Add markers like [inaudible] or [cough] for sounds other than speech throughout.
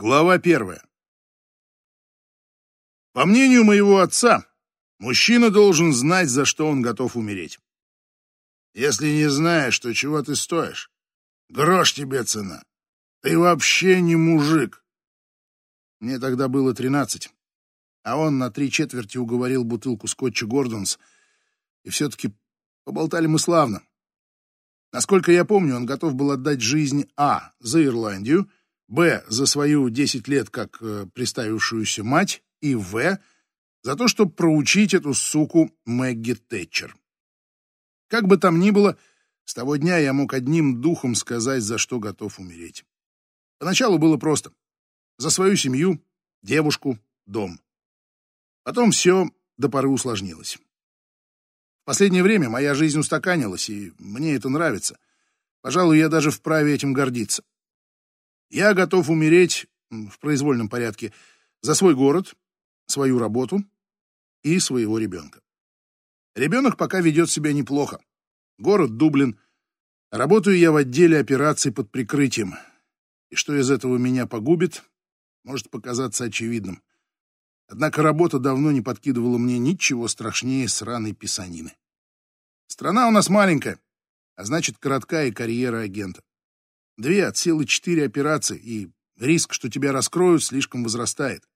Глава первая. По мнению моего отца, мужчина должен знать, за что он готов умереть. Если не знаешь, то чего ты стоишь? Грош тебе цена. Ты вообще не мужик. Мне тогда было тринадцать, а он на три четверти уговорил бутылку скотча Гордонс, и все-таки поболтали мы славно. Насколько я помню, он готов был отдать жизнь А за Ирландию, Б за свою 10 лет как э, приставившуюся мать и В за то, чтобы проучить эту суку Мэгги Тэтчер. Как бы там ни было, с того дня я мог одним духом сказать, за что готов умереть. Поначалу было просто. За свою семью, девушку, дом. Потом все до поры усложнилось. В последнее время моя жизнь устаканилась, и мне это нравится. Пожалуй, я даже вправе этим гордиться. Я готов умереть в произвольном порядке за свой город, свою работу и своего ребенка. Ребенок пока ведет себя неплохо. Город Дублин. Работаю я в отделе операций под прикрытием. И что из этого меня погубит, может показаться очевидным. Однако работа давно не подкидывала мне ничего страшнее сраной писанины. Страна у нас маленькая, а значит, короткая карьера агента. Две от силы четыре операции, и риск, что тебя раскроют, слишком возрастает.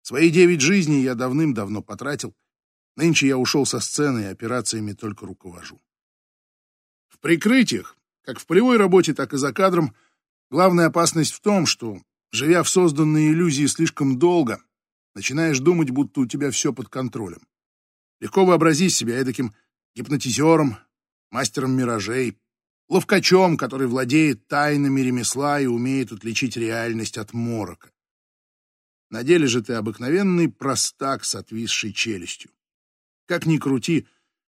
Свои девять жизней я давным-давно потратил. Нынче я ушел со сцены и операциями только руковожу. В прикрытиях, как в полевой работе, так и за кадром, главная опасность в том, что, живя в созданной иллюзии слишком долго, начинаешь думать, будто у тебя все под контролем. Легко вообразить себя эдаким гипнотизером, мастером миражей, ловкачом, который владеет тайнами ремесла и умеет отличить реальность от морока. На деле же ты обыкновенный простак с отвисшей челюстью. Как ни крути,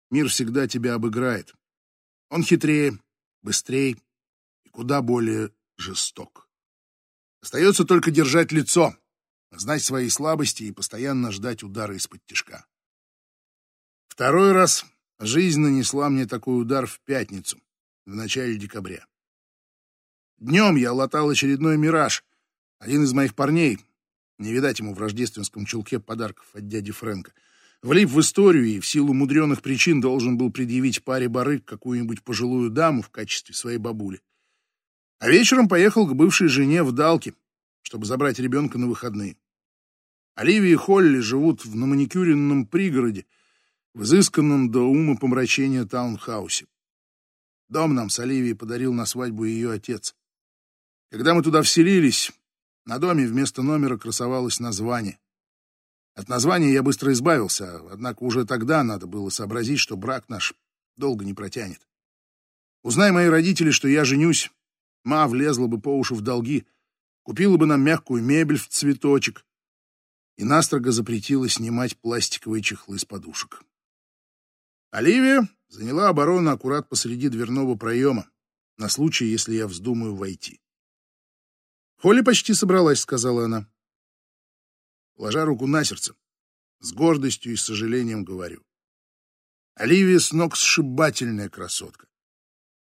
мир всегда тебя обыграет. Он хитрее, быстрее и куда более жесток. Остается только держать лицо, знать свои слабости и постоянно ждать удара из-под тишка. Второй раз жизнь нанесла мне такой удар в пятницу, в начале декабря. Днем я латал очередной мираж. Один из моих парней, не видать ему в рождественском чулке подарков от дяди Фрэнка, влип в историю и в силу мудреных причин должен был предъявить паре барык какую-нибудь пожилую даму в качестве своей бабули. А вечером поехал к бывшей жене в Далке, чтобы забрать ребенка на выходные. Оливия и Холли живут в наманикюренном пригороде, в изысканном до ума помрачения таунхаусе. Дом нам с Оливией подарил на свадьбу ее отец. Когда мы туда вселились, на доме вместо номера красовалось название. От названия я быстро избавился, однако уже тогда надо было сообразить, что брак наш долго не протянет. Узнай мои родители, что я женюсь, ма влезла бы по уши в долги, купила бы нам мягкую мебель в цветочек и настрого запретила снимать пластиковые чехлы с подушек. Оливия заняла оборону аккурат посреди дверного проема, на случай, если я вздумаю войти. «Холли почти собралась», — сказала она. Ложа руку на сердце, с гордостью и сожалением говорю. Оливия с ног сшибательная красотка.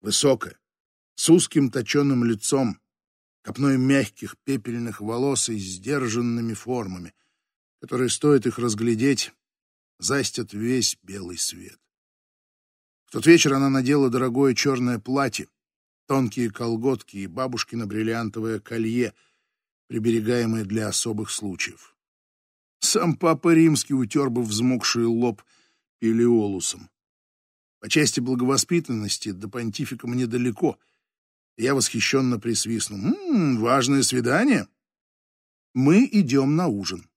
Высокая, с узким точеным лицом, копной мягких пепельных волос и сдержанными формами, которые, стоит их разглядеть, застят весь белый свет тот вечер она надела дорогое черное платье, тонкие колготки и бабушкино бриллиантовое колье, приберегаемое для особых случаев. Сам папа римский утер бы взмокший лоб пелиолусом. По части благовоспитанности до понтифика мне далеко. Я восхищенно присвистнул. «М -м, важное свидание?» «Мы идем на ужин».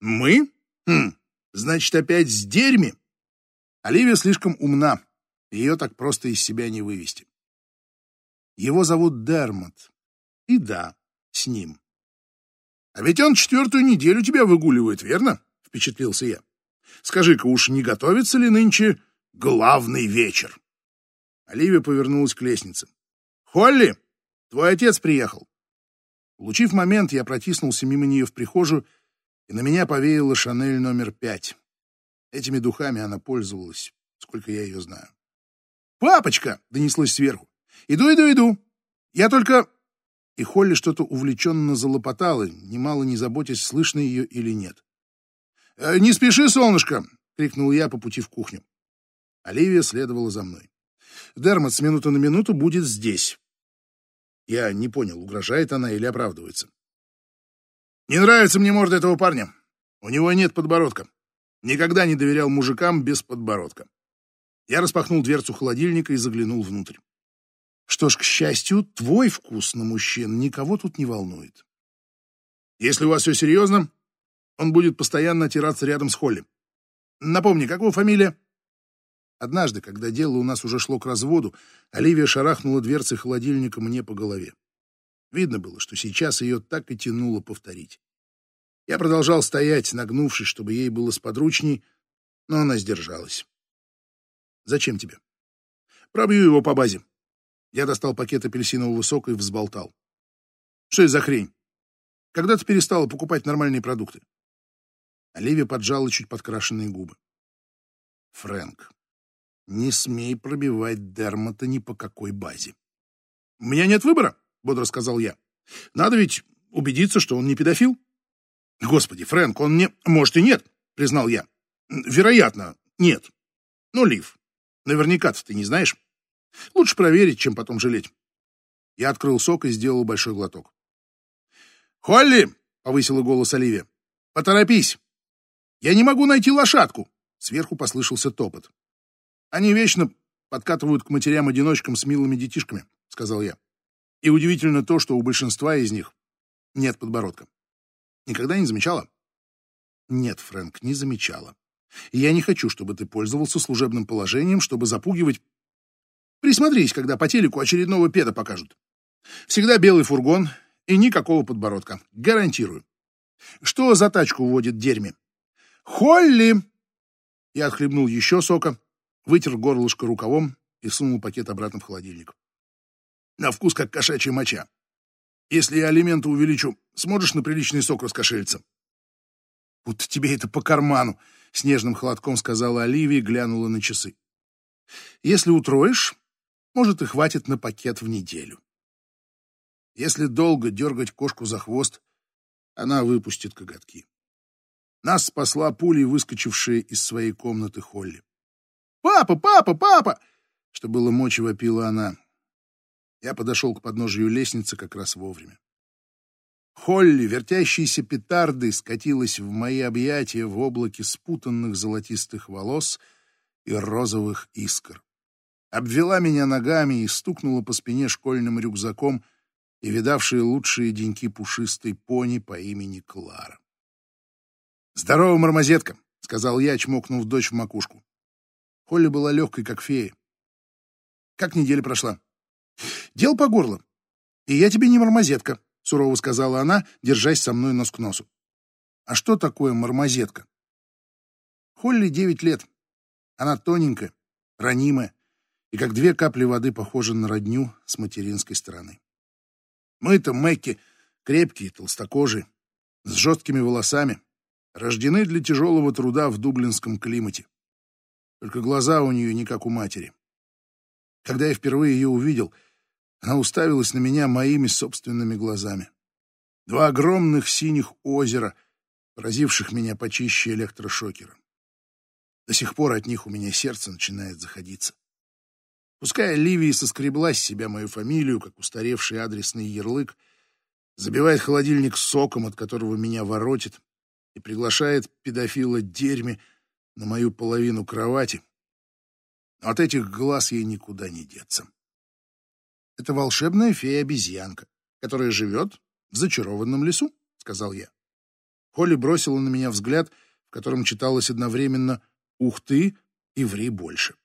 «Мы? Хм, значит, опять с дерьми?» Оливия слишком умна ее так просто из себя не вывести. Его зовут Дермот. И да, с ним. А ведь он четвертую неделю тебя выгуливает, верно? Впечатлился я. Скажи-ка, уж не готовится ли нынче главный вечер? Оливия повернулась к лестнице. Холли, твой отец приехал. Улучив момент, я протиснулся мимо нее в прихожую, и на меня повеяла Шанель номер пять. Этими духами она пользовалась, сколько я ее знаю. «Папочка!» — донеслось сверху. «Иду, иду, иду. Я только... и Холли что-то увлеченно залопотала, немало не заботясь, слышно ее или нет. «Э, «Не спеши, солнышко!» — крикнул я по пути в кухню. Оливия следовала за мной. «Дермот с минуты на минуту будет здесь». Я не понял, угрожает она или оправдывается. «Не нравится мне морда этого парня. У него нет подбородка. Никогда не доверял мужикам без подбородка». Я распахнул дверцу холодильника и заглянул внутрь. Что ж, к счастью, твой вкус на мужчин никого тут не волнует. Если у вас все серьезно, он будет постоянно отираться рядом с Холли. Напомни, как его фамилия? Однажды, когда дело у нас уже шло к разводу, Оливия шарахнула дверцей холодильника мне по голове. Видно было, что сейчас ее так и тянуло повторить. Я продолжал стоять, нагнувшись, чтобы ей было сподручней, но она сдержалась. «Зачем тебе?» «Пробью его по базе. Я достал пакет апельсинового сока и взболтал. Что это за хрень? Когда ты перестала покупать нормальные продукты? Оливия поджала чуть подкрашенные губы. Фрэнк, не смей пробивать Дермота ни по какой базе. У меня нет выбора, бодро сказал я. Надо ведь убедиться, что он не педофил. Господи, Фрэнк, он мне... Может и нет, признал я. Вероятно, нет. Ну, Лив, наверняка-то ты не знаешь. Лучше проверить, чем потом жалеть. Я открыл сок и сделал большой глоток. «Холли!» — повысила голос Оливия. «Поторопись! Я не могу найти лошадку!» Сверху послышался топот. «Они вечно подкатывают к матерям-одиночкам с милыми детишками», — сказал я. «И удивительно то, что у большинства из них нет подбородка. Никогда не замечала?» «Нет, Фрэнк, не замечала. И я не хочу, чтобы ты пользовался служебным положением, чтобы запугивать Присмотрись, когда по телеку очередного педа покажут. Всегда белый фургон и никакого подбородка. Гарантирую. Что за тачку водит дерьме? Холли! Я отхлебнул еще сока, вытер горлышко рукавом и сунул пакет обратно в холодильник. На вкус как кошачья моча. Если я алименты увеличу, сможешь на приличный сок раскошелиться? Вот тебе это по карману, — с нежным холодком сказала Оливия и глянула на часы. Если утроишь, может, и хватит на пакет в неделю. Если долго дергать кошку за хвост, она выпустит коготки. Нас спасла пулей, выскочившая из своей комнаты Холли. «Папа, папа, папа!» Что было мочи, вопила она. Я подошел к подножию лестницы как раз вовремя. Холли, вертящейся петардой, скатилась в мои объятия в облаке спутанных золотистых волос и розовых искр обвела меня ногами и стукнула по спине школьным рюкзаком и видавшие лучшие деньки пушистой пони по имени Клара. «Здорово, мармозетка!» — сказал я, чмокнув дочь в макушку. Холли была легкой, как фея. «Как неделя прошла?» «Дел по горло. И я тебе не мармозетка», — сурово сказала она, держась со мной нос к носу. «А что такое мармозетка?» Холли девять лет. Она тоненькая, ранимая, и как две капли воды похожа на родню с материнской стороны. Мы-то, Мэкки, крепкие, толстокожие, с жесткими волосами, рождены для тяжелого труда в дублинском климате. Только глаза у нее не как у матери. Когда я впервые ее увидел, она уставилась на меня моими собственными глазами. Два огромных синих озера, поразивших меня почище электрошокера. До сих пор от них у меня сердце начинает заходиться. Пускай Ливия соскребла с себя мою фамилию, как устаревший адресный ярлык, забивает холодильник соком, от которого меня воротит, и приглашает педофила дерьме на мою половину кровати. Но от этих глаз ей никуда не деться. Это волшебная фея-обезьянка, которая живет в зачарованном лесу, — сказал я. Холли бросила на меня взгляд, в котором читалось одновременно «Ух ты!» и «Ври больше».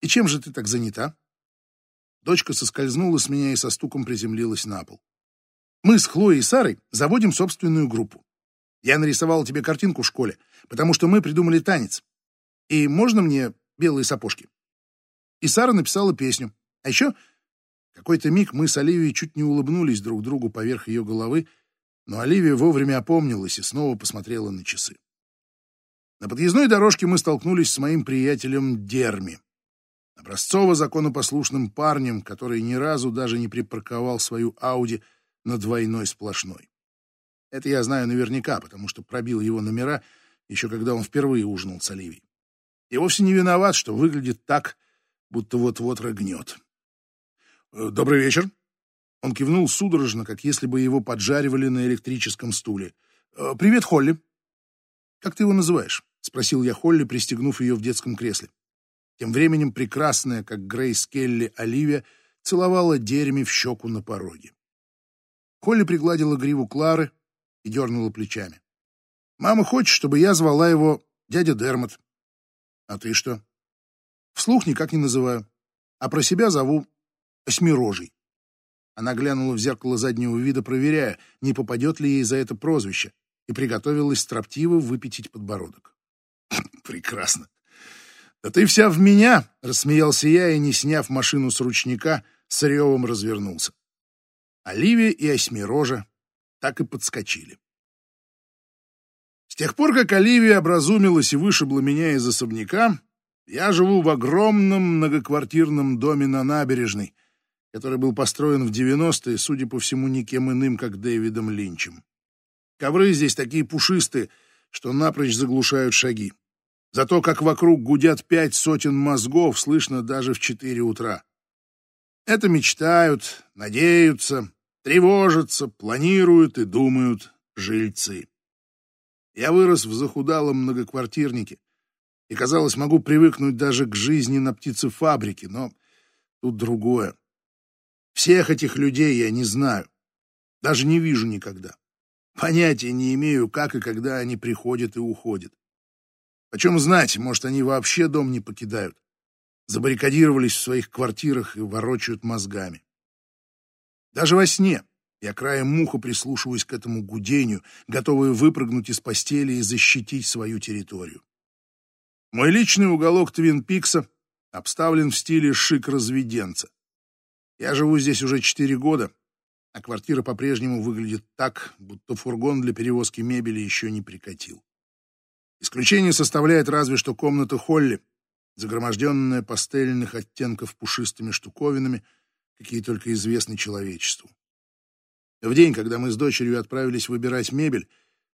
И чем же ты так занята? Дочка соскользнула с меня и со стуком приземлилась на пол. Мы с Хлоей и Сарой заводим собственную группу. Я нарисовала тебе картинку в школе, потому что мы придумали танец. И можно мне белые сапожки? И Сара написала песню. А еще какой-то миг мы с Оливией чуть не улыбнулись друг другу поверх ее головы, но Оливия вовремя опомнилась и снова посмотрела на часы. На подъездной дорожке мы столкнулись с моим приятелем Дерми. образцово законопослушным парнем, который ни разу даже не припарковал свою Ауди на двойной сплошной. Это я знаю наверняка, потому что пробил его номера еще когда он впервые ужинал с Оливией. И вовсе не виноват, что выглядит так, будто вот-вот рыгнет. «Э, «Добрый вечер». Он кивнул судорожно, как если бы его поджаривали на электрическом стуле. «Э, «Привет, Холли». «Как ты его называешь?» — спросил я Холли, пристегнув ее в детском кресле. Тем временем прекрасная, как Грейс Келли, Оливия целовала Дереми в щеку на пороге. Холли пригладила гриву Клары и дернула плечами. «Мама хочет, чтобы я звала его дядя Дермот». «А ты что?» «Вслух никак не называю, а про себя зову Осьмирожий». Она глянула в зеркало заднего вида, проверяя, не попадет ли ей за это прозвище, и приготовилась строптиво выпятить подбородок. [laughs] «Прекрасно. Да ты вся в меня!» — рассмеялся я и, не сняв машину с ручника, с ревом развернулся. Оливия и Осьмирожа так и подскочили. С тех пор, как Оливия образумилась и вышибла меня из особняка, я живу в огромном многоквартирном доме на набережной, который был построен в 90-е, судя по всему, никем иным, как Дэвидом Линчем. Ковры здесь такие пушистые, что напрочь заглушают шаги. Зато как вокруг гудят пять сотен мозгов, слышно даже в четыре утра. Это мечтают, надеются, тревожатся, планируют и думают жильцы. Я вырос в захудалом многоквартирнике и, казалось, могу привыкнуть даже к жизни на птицефабрике, но тут другое. Всех этих людей я не знаю, даже не вижу никогда. Понятия не имею, как и когда они приходят и уходят. Почем знать, может, они вообще дом не покидают. Забаррикадировались в своих квартирах и ворочают мозгами. Даже во сне я краем муха прислушиваюсь к этому гудению, готовый выпрыгнуть из постели и защитить свою территорию. Мой личный уголок Твин Пикса обставлен в стиле шик-разведенца. Я живу здесь уже четыре года, а квартира по-прежнему выглядит так, будто фургон для перевозки мебели еще не прикатил. Исключение составляет разве что комната Холли, загроможденная пастельных оттенков пушистыми штуковинами, какие только известны человечеству. В день, когда мы с дочерью отправились выбирать мебель,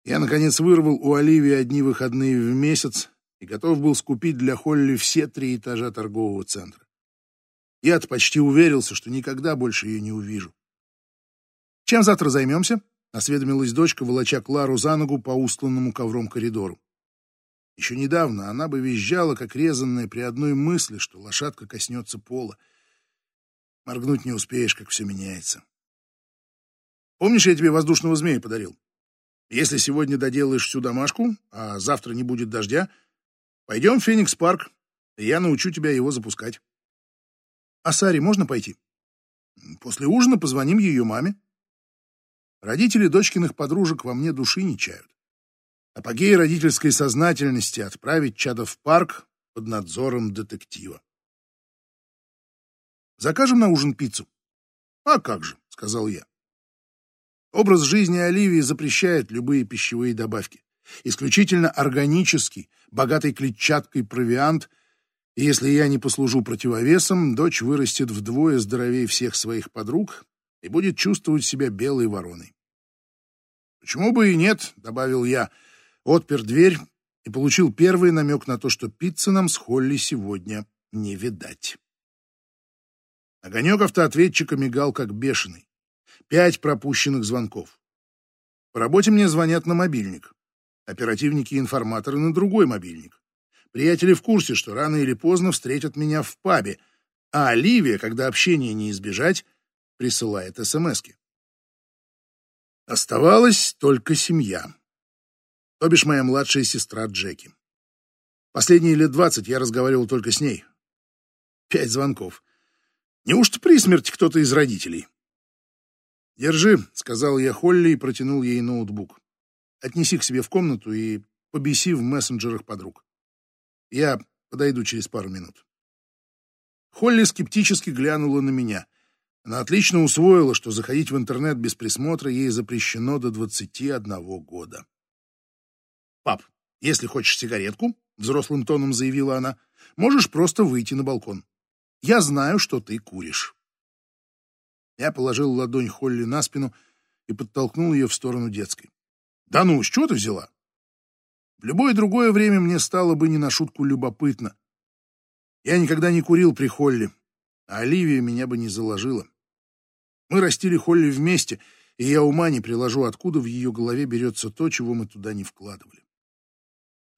я, наконец, вырвал у Оливии одни выходные в месяц и готов был скупить для Холли все три этажа торгового центра. Я-то почти уверился, что никогда больше ее не увижу. «Чем завтра займемся?» — осведомилась дочка, волоча Клару за ногу по устланному ковром коридору. Еще недавно она бы визжала, как резанная при одной мысли, что лошадка коснется пола. Моргнуть не успеешь, как все меняется. Помнишь, я тебе воздушного змея подарил? Если сегодня доделаешь всю домашку, а завтра не будет дождя, пойдем в Феникс-парк, и я научу тебя его запускать. А Саре можно пойти? После ужина позвоним ее маме. Родители дочкиных подружек во мне души не чают. Апогей родительской сознательности отправить чада в парк под надзором детектива. Закажем на ужин пиццу. А как же, сказал я. Образ жизни Оливии запрещает любые пищевые добавки. Исключительно органический, богатый клетчаткой провиант – и если я не послужу противовесом, дочь вырастет вдвое здоровее всех своих подруг и будет чувствовать себя белой вороной. «Почему бы и нет?» — добавил я, отпер дверь и получил первый намек на то, что пиццы нам с Холли сегодня не видать. Огонек автоответчика мигал как бешеный. Пять пропущенных звонков. По работе мне звонят на мобильник. Оперативники и информаторы на другой мобильник. Приятели в курсе, что рано или поздно встретят меня в пабе, а Оливия, когда общения не избежать, присылает СМСки. Оставалась только семья. То бишь моя младшая сестра Джеки. Последние лет двадцать я разговаривал только с ней. Пять звонков. Неужто при смерти кто-то из родителей? «Держи», — сказал я Холли и протянул ей ноутбук. «Отнеси к себе в комнату и побеси в мессенджерах подруг». Я подойду через пару минут. Холли скептически глянула на меня. Она отлично усвоила, что заходить в интернет без присмотра ей запрещено до 21 года. «Пап, если хочешь сигаретку, — взрослым тоном заявила она, — можешь просто выйти на балкон. Я знаю, что ты куришь. Я положил ладонь Холли на спину и подтолкнул ее в сторону детской. Да ну, с чего ты взяла? В любое другое время мне стало бы не на шутку любопытно. Я никогда не курил при Холли, а Оливия меня бы не заложила. Мы растили Холли вместе, и я ума не приложу, откуда в ее голове берется то, чего мы туда не вкладывали.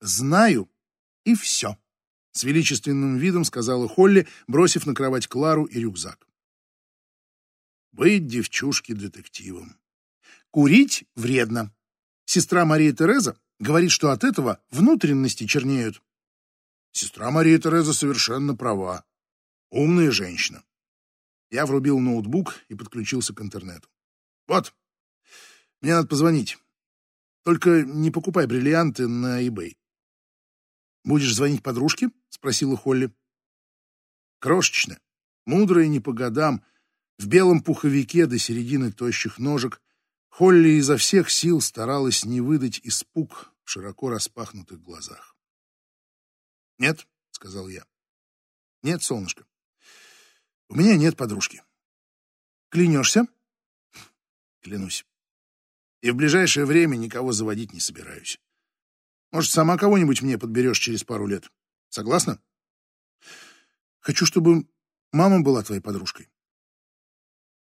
«Знаю, и все», — с величественным видом сказала Холли, бросив на кровать Клару и рюкзак. Быть девчушке детективом. Курить вредно. Сестра Мария Тереза говорит, что от этого внутренности чернеют. Сестра Мария Тереза совершенно права. Умная женщина. Я врубил ноутбук и подключился к интернету. Вот, мне надо позвонить. Только не покупай бриллианты на eBay. Будешь звонить подружке? Спросила Холли. Крошечная, мудрая не по годам, в белом пуховике до середины тощих ножек, Холли изо всех сил старалась не выдать испуг в широко распахнутых глазах. «Нет», — сказал я. «Нет, солнышко. У меня нет подружки». «Клянешься?» «Клянусь. И в ближайшее время никого заводить не собираюсь. Может, сама кого-нибудь мне подберешь через пару лет. Согласна?» «Хочу, чтобы мама была твоей подружкой».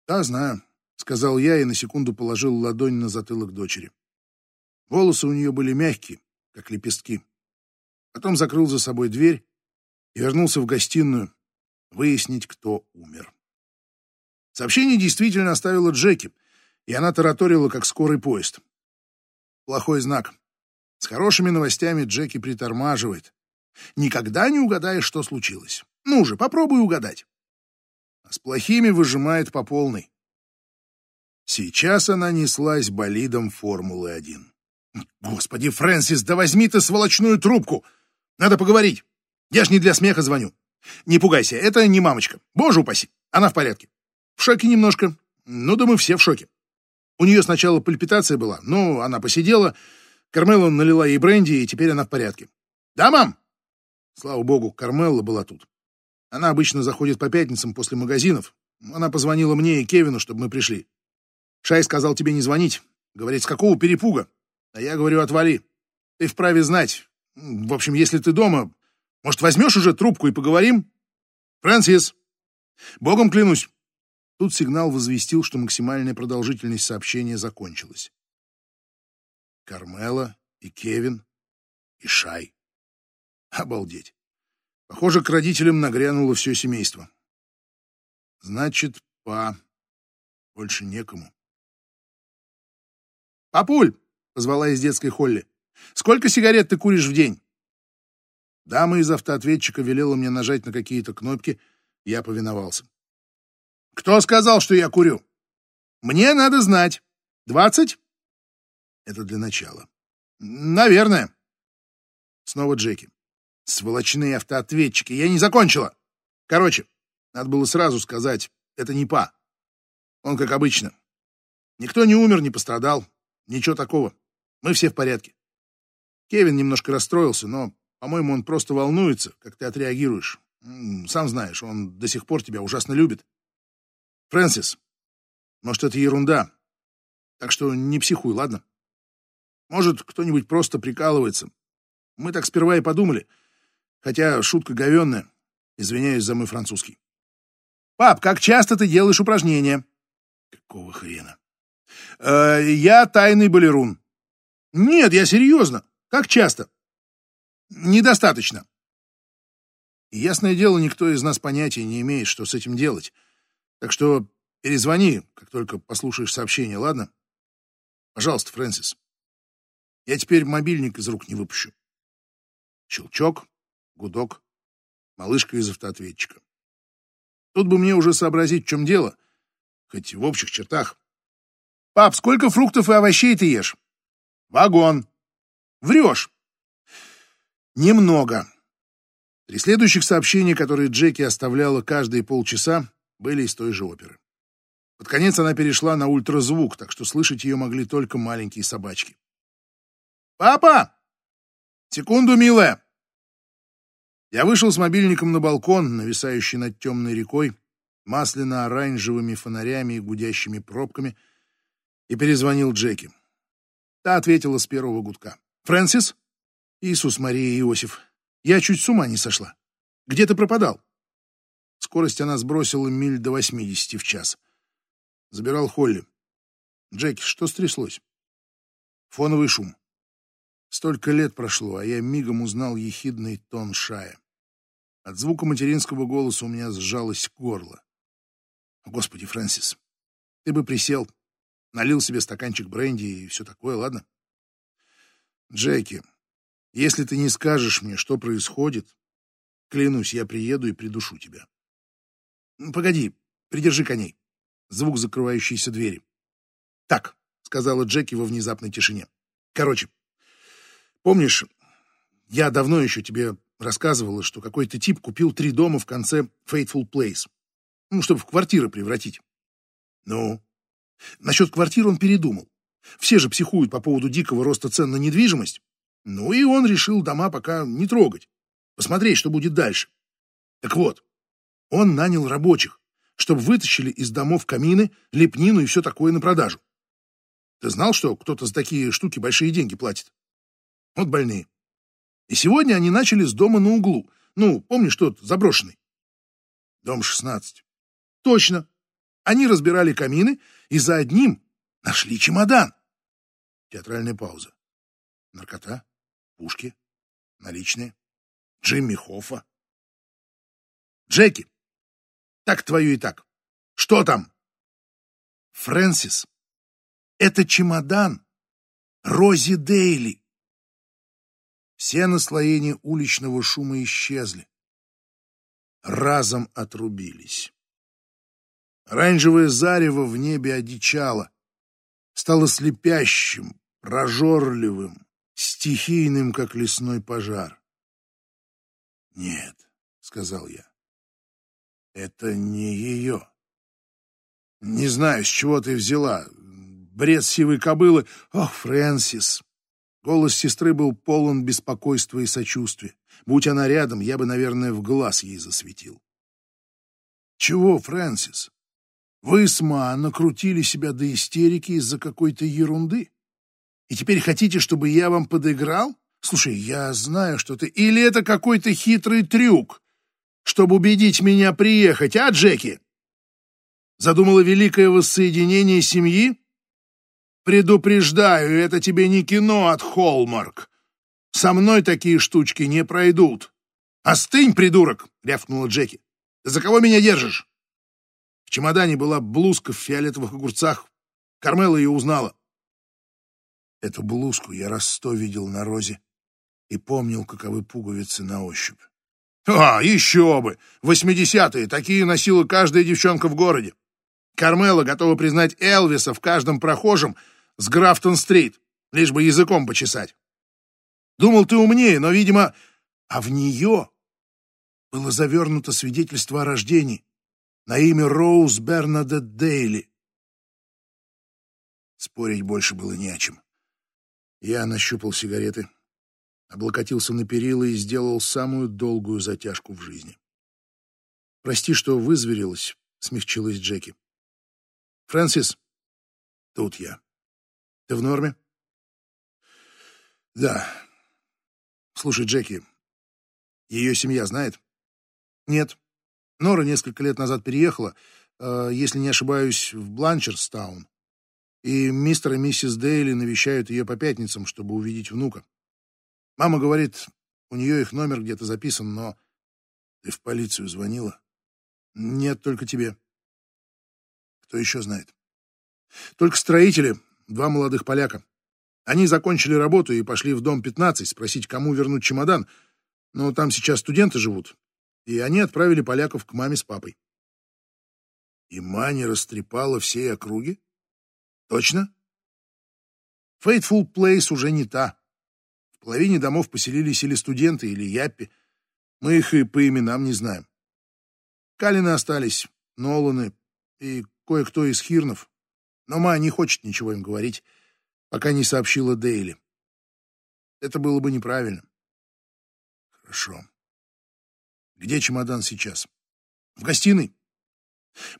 «Да, знаю», — сказал я и на секунду положил ладонь на затылок дочери. Волосы у нее были мягкие, как лепестки. Потом закрыл за собой дверь и вернулся в гостиную выяснить, кто умер. Сообщение действительно оставила Джеки, и она тараторила, как скорый поезд. Плохой знак. С хорошими новостями Джеки притормаживает. Никогда не угадаешь, что случилось. Ну же, попробуй угадать а с плохими выжимает по полной. Сейчас она неслась болидом Формулы-1. «Господи, Фрэнсис, да возьми ты сволочную трубку! Надо поговорить. Я ж не для смеха звоню. Не пугайся, это не мамочка. Боже упаси, она в порядке. В шоке немножко. Ну да мы все в шоке. У нее сначала пальпитация была, но она посидела. Кармела налила ей бренди, и теперь она в порядке. Да, мам? Слава богу, Кармелла была тут. Она обычно заходит по пятницам после магазинов. Она позвонила мне и Кевину, чтобы мы пришли. Шай сказал тебе не звонить. Говорит, с какого перепуга? А я говорю, отвали. Ты вправе знать. В общем, если ты дома, может, возьмешь уже трубку и поговорим? Фрэнсис, богом клянусь. Тут сигнал возвестил, что максимальная продолжительность сообщения закончилась. Кармела и Кевин и Шай. Обалдеть. Похоже, к родителям нагрянуло все семейство. Значит, па больше некому. «Папуль!» — позвала из детской холли. «Сколько сигарет ты куришь в день?» Дама из автоответчика велела мне нажать на какие-то кнопки, я повиновался. «Кто сказал, что я курю?» «Мне надо знать. Двадцать?» «Это для начала». «Наверное». Снова Джеки. Сволочные автоответчики. Я не закончила. Короче, надо было сразу сказать, это не Па. Он как обычно. Никто не умер, не пострадал. Ничего такого. Мы все в порядке. Кевин немножко расстроился, но, по-моему, он просто волнуется, как ты отреагируешь. Сам знаешь, он до сих пор тебя ужасно любит. Фрэнсис, может, это ерунда. Так что не психуй, ладно? Может, кто-нибудь просто прикалывается. Мы так сперва и подумали — Хотя шутка говенная. Извиняюсь за мой французский. Пап, как часто ты делаешь упражнения? Какого хрена? Э, я тайный балерун. Нет, я серьезно. Как часто? Недостаточно. ясное дело, никто из нас понятия не имеет, что с этим делать. Так что перезвони, как только послушаешь сообщение, ладно? Пожалуйста, Фрэнсис. Я теперь мобильник из рук не выпущу. Щелчок гудок, малышка из автоответчика. Тут бы мне уже сообразить, в чем дело, хоть в общих чертах. «Пап, сколько фруктов и овощей ты ешь?» «Вагон». «Врешь». «Немного». Три следующих сообщения, которые Джеки оставляла каждые полчаса, были из той же оперы. Под конец она перешла на ультразвук, так что слышать ее могли только маленькие собачки. «Папа! Секунду, милая!» Я вышел с мобильником на балкон, нависающий над темной рекой, масляно-оранжевыми фонарями и гудящими пробками, и перезвонил Джеки. Та ответила с первого гудка. «Фрэнсис?» «Иисус, Мария Иосиф, я чуть с ума не сошла. Где ты пропадал?» Скорость она сбросила миль до восьмидесяти в час. Забирал Холли. «Джеки, что стряслось?» Фоновый шум. Столько лет прошло, а я мигом узнал ехидный тон Шая. От звука материнского голоса у меня сжалось горло. Господи, Фрэнсис, ты бы присел, налил себе стаканчик бренди и все такое, ладно? Джеки, если ты не скажешь мне, что происходит, клянусь, я приеду и придушу тебя. Погоди, придержи коней. Звук закрывающейся двери. Так, сказала Джеки во внезапной тишине. Короче, помнишь, я давно еще тебе рассказывала, что какой-то тип купил три дома в конце Fateful Place. Ну, чтобы в квартиры превратить. Ну, насчет квартир он передумал. Все же психуют по поводу дикого роста цен на недвижимость. Ну и он решил дома пока не трогать. Посмотреть, что будет дальше. Так вот, он нанял рабочих, чтобы вытащили из домов камины, лепнину и все такое на продажу. Ты знал, что кто-то за такие штуки большие деньги платит? Вот больные. И сегодня они начали с дома на углу. Ну, помнишь тот заброшенный? Дом 16. Точно. Они разбирали камины и за одним нашли чемодан. Театральная пауза. Наркота, пушки, наличные, Джимми Хоффа. Джеки, так твою и так. Что там? Фрэнсис, это чемодан Рози Дейли. Все наслоения уличного шума исчезли. Разом отрубились. Оранжевое зарево в небе одичало, стало слепящим, прожорливым, стихийным, как лесной пожар. «Нет», — сказал я, — «это не ее». «Не знаю, с чего ты взяла. Бред сивой кобылы. Ох, Фрэнсис, Голос сестры был полон беспокойства и сочувствия. Будь она рядом, я бы, наверное, в глаз ей засветил. «Чего, Фрэнсис? Вы с Ма накрутили себя до истерики из-за какой-то ерунды? И теперь хотите, чтобы я вам подыграл? Слушай, я знаю, что ты... Или это какой-то хитрый трюк, чтобы убедить меня приехать, а, Джеки? Задумала великое воссоединение семьи? Предупреждаю, это тебе не кино от Холмарк. Со мной такие штучки не пройдут. Остынь, придурок, рявкнула Джеки. За кого меня держишь? Чемодане была блузка в фиолетовых огурцах. Кармела ее узнала. Эту блузку я раз сто видел на розе и помнил, каковы пуговицы на ощупь. А, еще бы! Восьмидесятые, такие носила каждая девчонка в городе. Кармела готова признать Элвиса в каждом прохожем — с Графтон-стрит, лишь бы языком почесать. Думал, ты умнее, но, видимо, а в нее было завернуто свидетельство о рождении на имя Роуз Бернадет Дейли. Спорить больше было не о чем. Я нащупал сигареты, облокотился на перила и сделал самую долгую затяжку в жизни. «Прости, что вызверилась», — смягчилась Джеки. «Фрэнсис, тут я. Ты в норме? Да. Слушай, Джеки, ее семья знает? Нет. Нора несколько лет назад переехала, э, если не ошибаюсь, в Бланчерстаун. И мистер и миссис Дейли навещают ее по пятницам, чтобы увидеть внука. Мама говорит, у нее их номер где-то записан, но... Ты в полицию звонила? Нет, только тебе. Кто еще знает? Только строители, два молодых поляка. Они закончили работу и пошли в дом 15 спросить, кому вернуть чемодан, но там сейчас студенты живут, и они отправили поляков к маме с папой. И Маня растрепала всей округи? Точно? Фейтфул Плейс уже не та. В половине домов поселились или студенты, или яппи. Мы их и по именам не знаем. Калины остались, Ноланы и кое-кто из Хирнов. Но Ма не хочет ничего им говорить, пока не сообщила Дейли. Это было бы неправильно. Хорошо. Где чемодан сейчас? В гостиной?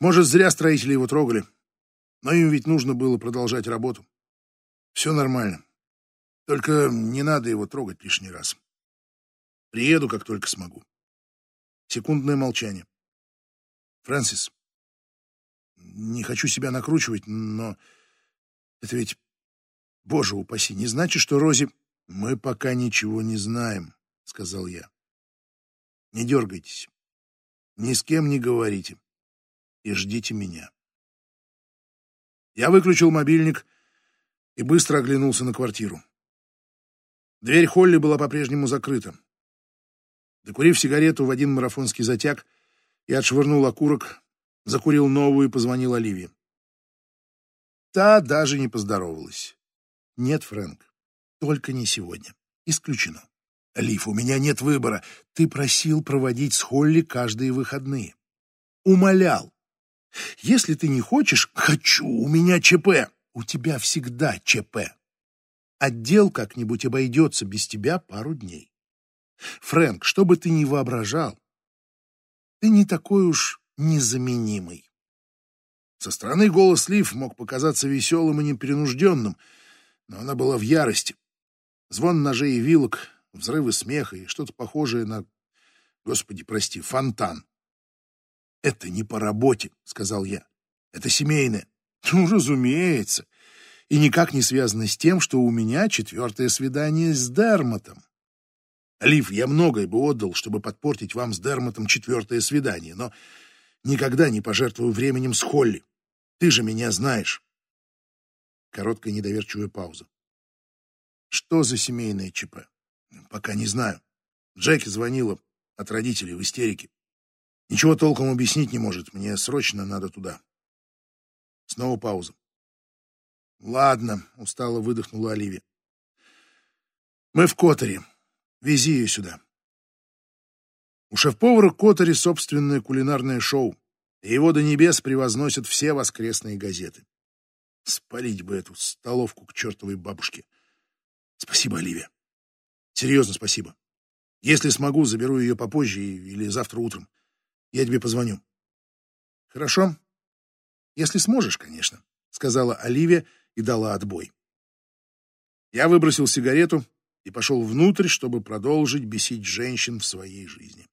Может, зря строители его трогали. Но им ведь нужно было продолжать работу. Все нормально. Только не надо его трогать лишний раз. Приеду, как только смогу. Секундное молчание. Фрэнсис, не хочу себя накручивать, но это ведь, боже упаси, не значит, что Рози... Мы пока ничего не знаем, сказал я. Не дергайтесь. Ни с кем не говорите. И ждите меня. Я выключил мобильник и быстро оглянулся на квартиру. Дверь Холли была по-прежнему закрыта. Докурив сигарету в один марафонский затяг, я отшвырнул окурок, закурил новую и позвонил Оливии. Та даже не поздоровалась. Нет, Фрэнк, только не сегодня. Исключено. Лив, у меня нет выбора. Ты просил проводить с Холли каждые выходные. Умолял. Если ты не хочешь, хочу, у меня ЧП. У тебя всегда ЧП. Отдел как-нибудь обойдется без тебя пару дней. Фрэнк, что бы ты ни воображал, ты не такой уж незаменимый. Со стороны голос Лив мог показаться веселым и непринужденным, но она была в ярости. Звон ножей и вилок, взрывы смеха и что-то похожее на, господи, прости, фонтан. «Это не по работе», — сказал я. «Это семейное». «Ну, разумеется. И никак не связано с тем, что у меня четвертое свидание с Дермотом. Лив, я многое бы отдал, чтобы подпортить вам с Дермотом четвертое свидание, но никогда не пожертвую временем с Холли. Ты же меня знаешь. Короткая недоверчивая пауза. Что за семейное ЧП? Пока не знаю. Джеки звонила от родителей в истерике. Ничего толком объяснить не может. Мне срочно надо туда. Снова пауза. Ладно, устало выдохнула Оливия. Мы в Которе. Вези ее сюда. У шеф-повара Котари собственное кулинарное шоу, и его до небес превозносят все воскресные газеты. Спалить бы эту столовку к чертовой бабушке. Спасибо, Оливия. Серьезно спасибо. Если смогу, заберу ее попозже или завтра утром. Я тебе позвоню. Хорошо? Если сможешь, конечно, сказала Оливия и дала отбой. Я выбросил сигарету и пошел внутрь, чтобы продолжить бесить женщин в своей жизни.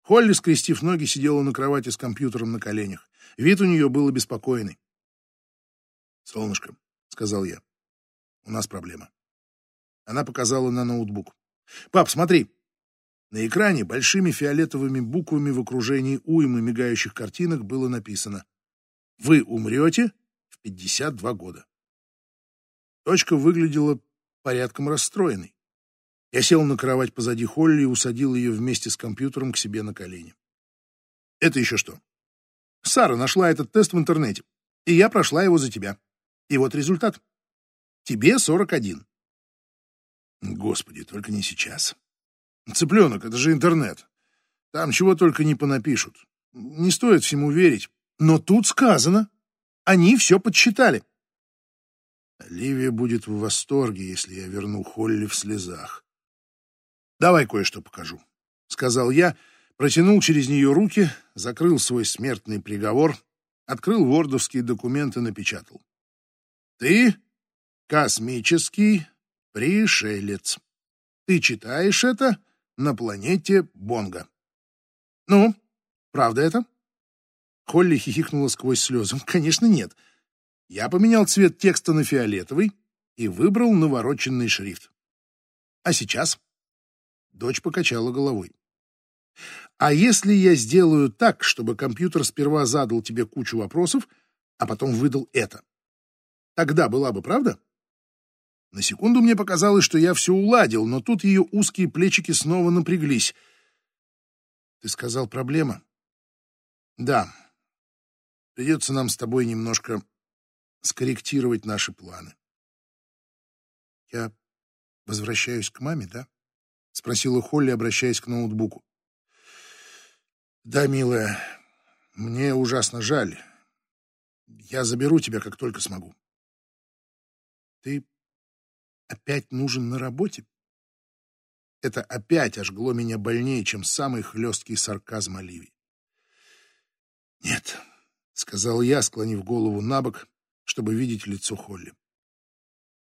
Холли, скрестив ноги, сидела на кровати с компьютером на коленях. Вид у нее был обеспокоенный. «Солнышко», — сказал я, — «у нас проблема». Она показала на ноутбук. «Пап, смотри!» На экране большими фиолетовыми буквами в окружении уймы мигающих картинок было написано «Вы умрете в 52 года». Точка выглядела порядком расстроенной. Я сел на кровать позади Холли и усадил ее вместе с компьютером к себе на колени. Это еще что? Сара нашла этот тест в интернете, и я прошла его за тебя. И вот результат. Тебе 41. Господи, только не сейчас. Цыпленок, это же интернет. Там чего только не понапишут. Не стоит всему верить. Но тут сказано. Они все подсчитали. Ливия будет в восторге, если я верну Холли в слезах. «Давай кое-что покажу», — сказал я, протянул через нее руки, закрыл свой смертный приговор, открыл вордовские документы, напечатал. «Ты космический пришелец. Ты читаешь это на планете Бонга». «Ну, правда это?» Холли хихикнула сквозь слезы. [laughs] «Конечно, нет. Я поменял цвет текста на фиолетовый и выбрал навороченный шрифт. А сейчас? Дочь покачала головой. А если я сделаю так, чтобы компьютер сперва задал тебе кучу вопросов, а потом выдал это? Тогда была бы правда? На секунду мне показалось, что я все уладил, но тут ее узкие плечики снова напряглись. Ты сказал проблема? Да. Придется нам с тобой немножко скорректировать наши планы. Я возвращаюсь к маме, да? Спросила Холли, обращаясь к ноутбуку. Да, милая, мне ужасно жаль. Я заберу тебя, как только смогу. Ты опять нужен на работе? Это опять ожгло меня больнее, чем самый хлесткий сарказм Оливии. «Нет», — сказал я, склонив голову на бок, чтобы видеть лицо Холли.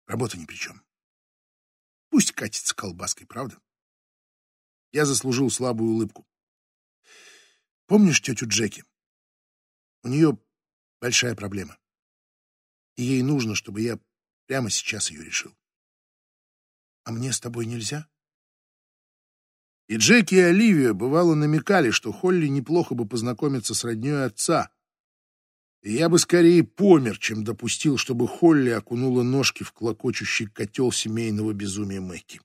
«Работа ни при чем. Пусть катится колбаской, правда?» Я заслужил слабую улыбку. «Помнишь тетю Джеки? У нее большая проблема. И ей нужно, чтобы я прямо сейчас ее решил. А мне с тобой нельзя?» И Джеки и Оливия бывало намекали, что Холли неплохо бы познакомиться с роднёй отца. И я бы скорее помер, чем допустил, чтобы Холли окунула ножки в клокочущий котел семейного безумия Мэкки.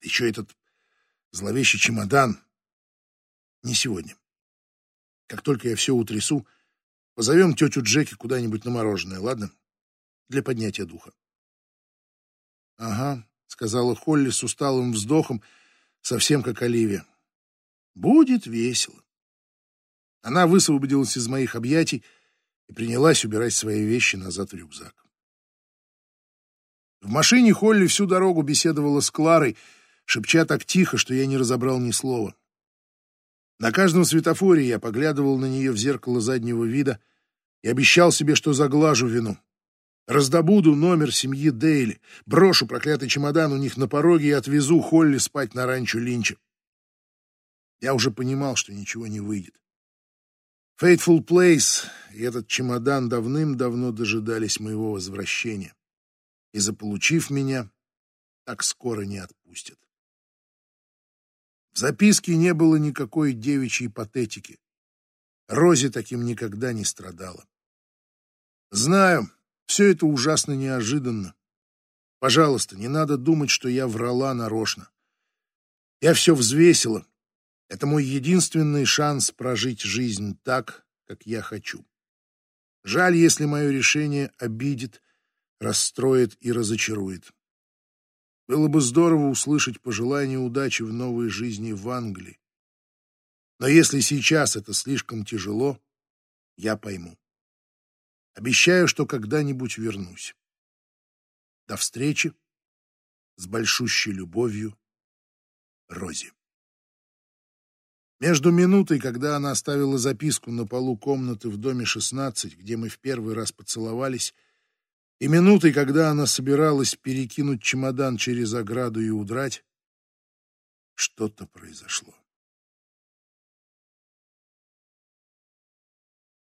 Еще этот зловещий чемодан. Не сегодня. Как только я все утрясу, позовем тетю Джеки куда-нибудь на мороженое, ладно? Для поднятия духа. — Ага, — сказала Холли с усталым вздохом, — совсем как Оливия. Будет весело. Она высвободилась из моих объятий и принялась убирать свои вещи назад в рюкзак. В машине Холли всю дорогу беседовала с Кларой, шепча так тихо, что я не разобрал ни слова. На каждом светофоре я поглядывал на нее в зеркало заднего вида и обещал себе, что заглажу вину. Раздобуду номер семьи Дейли, брошу проклятый чемодан у них на пороге и отвезу Холли спать на ранчо Линча. Я уже понимал, что ничего не выйдет. Faithful Place и этот чемодан давным-давно дожидались моего возвращения. И, заполучив меня, так скоро не отпустят. В записке не было никакой девичьей патетики. Рози таким никогда не страдала. Знаю, все это ужасно неожиданно. Пожалуйста, не надо думать, что я врала нарочно. Я все взвесила. Это мой единственный шанс прожить жизнь так, как я хочу. Жаль, если мое решение обидит, расстроит и разочарует. Было бы здорово услышать пожелание удачи в новой жизни в Англии. Но если сейчас это слишком тяжело, я пойму. Обещаю, что когда-нибудь вернусь. До встречи. С большущей любовью. Рози. Между минутой, когда она оставила записку на полу комнаты в доме 16, где мы в первый раз поцеловались, и минутой, когда она собиралась перекинуть чемодан через ограду и удрать, что-то произошло.